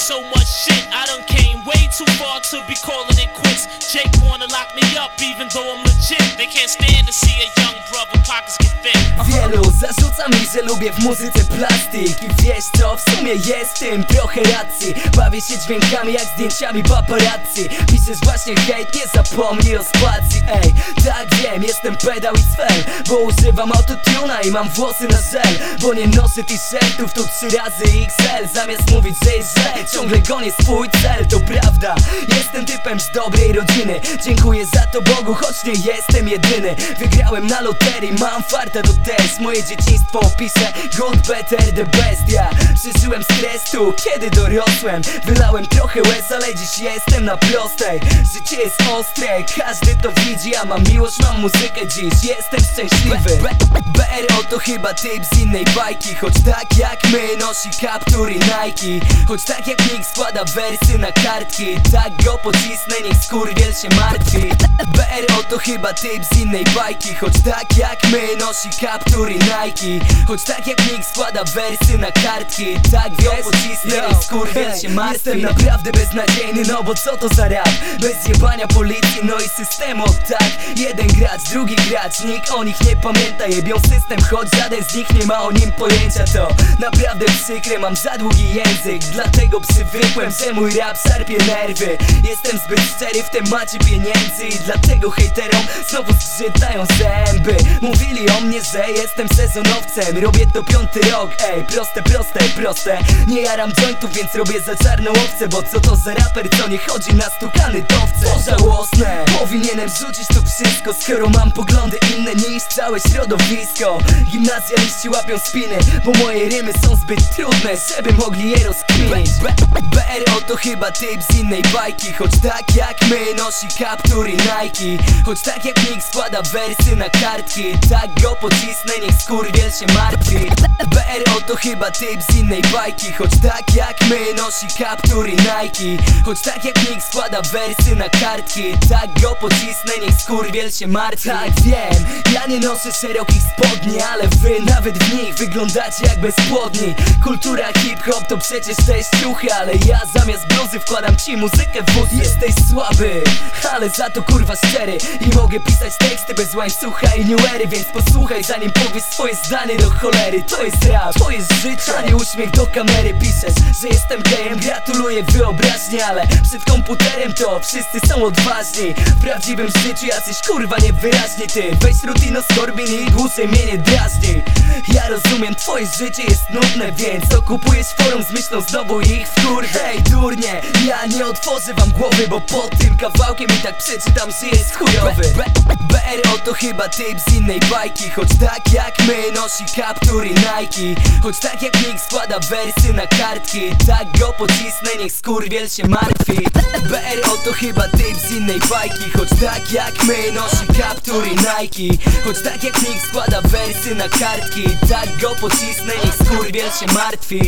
so much shit. I done came way too far to be calling it quits. Jake wanna to. Wielu zarzuca mi, że lubię w muzyce plastik. I wiesz co, w sumie jest tym trochę racji Bawię się dźwiękami jak zdjęciami paparazzi. Piszesz właśnie hejt, nie zapomnij o spacji. Ej, tak wiem, jestem pedał i sfer Bo używam autotuna i mam włosy na żel. Bo nie noszę t-shirtów tu trzy razy XL Zamiast mówić, że jest źle, ciągle gonię swój cel. To prawda, jestem typem z dobrej rodziny. Dziękuję za to Bogu, choć nie jestem jedyny. Wygrałem na loterii, mam farta do test. Moje dzieciństwo opiszę Good, better, the best Ja przeżyłem stres tu, kiedy dorosłem Wylałem trochę łez, ale dziś jestem na prostej. Życie jest ostre, każdy to widzi. Ja mam miłość, mam muzykę dziś Jestem szczęśliwy. BRO to chyba typ z innej bajki. Choć tak jak my nosi kaptur i Nike. Choć tak jak nikt składa wersy na kartki. Tak go pocisnę, niech skurwiel się martwi BRO to chyba typ z innej bajki. Choć tak jak my nosi kaptur i Nike. Choć tak jak nikt składa wersy na kartki. Tak go pocisnę, niech skurwiel się martwi. Jestem naprawdę beznadziejny, no bo co to za rap? Bez jebania policji, no i systemu tak. Jeden gracz, drugi gracz, nikt o nich nie pamięta. Jebią system, choć żaden z nich nie ma o nim pojęcia. To naprawdę przykre, mam za długi język. Dlatego przywykłem, że mój rap szarpie nerwy. Jestem zbyt szczery w temacie pieniędzy I dlatego hejterom znowu zgrzytają zęby? Mówili o mnie, że jestem sezonowcem Robię to piąty rok, ej, proste, proste, proste. Nie jaram jointów, więc robię za czarną owcę Bo co to za raper, co nie chodzi na stukany towce To powinienem rzucić to wszystko Skoro mam poglądy inne niż całe środowisko. Gimnazjaliści łapią spiny Bo moje rymy są zbyt trudne, żeby mogli je rozkminić. BRO to chyba typ z innej bajki Choć tak jak my nosi kaptur i Nike. Choć tak jak nikt składa wersy na kartki Tak go pocisnę, niech skurwiel się martwi. BRO to chyba typ z innej bajki Choć tak jak my nosi kaptur i Nike. Choć tak jak nikt składa wersy na kartki Tak go pocisnę, niech skurwiel się martwi. Tak wiem, ja nie noszę szerokich spodni Ale wy nawet w nich wyglądacie jak bezpłodni. Kultura hip-hop to przecież też ciuchy Ale ja zamiast bluzy wkładam ci muzykę w wóz. Jesteś słaby, ale za to kurwa szczery. I mogę pisać teksty bez łańcucha i newery Więc posłuchaj zanim powiesz swoje zdanie do cholery. To jest rap, to jest życie, a nie uśmiech do kamery. Piszesz, że jestem gejem, gratuluję wyobraźni Ale przed komputerem to wszyscy są odważni. W prawdziwym życiu jacyś kurwa niewyraźni. Ty weź rutino skorbin i dłużej mnie nie drażni Ja rozumiem, twoje życie jest nudne Więc okupujesz forum z myślą znowu ich wkur Hej durnie, ja nie otworzę wam głowy Bo pod tym kawałkiem i tak przeczytam, że jest chujowy. BRO to chyba typ z innej bajki Choć tak jak my nosi kaptur i Nike. Choć tak jak nikt składa wersy na kartki Tak go pocisnę, niech skurwiel się martwi. BRO to chyba typ z innej bajki Choć tak jak my nosi kaptur i Nike. Choć tak jak nikt składa wersy na kartki Tak go pocisnę, niech skurwiel się martwi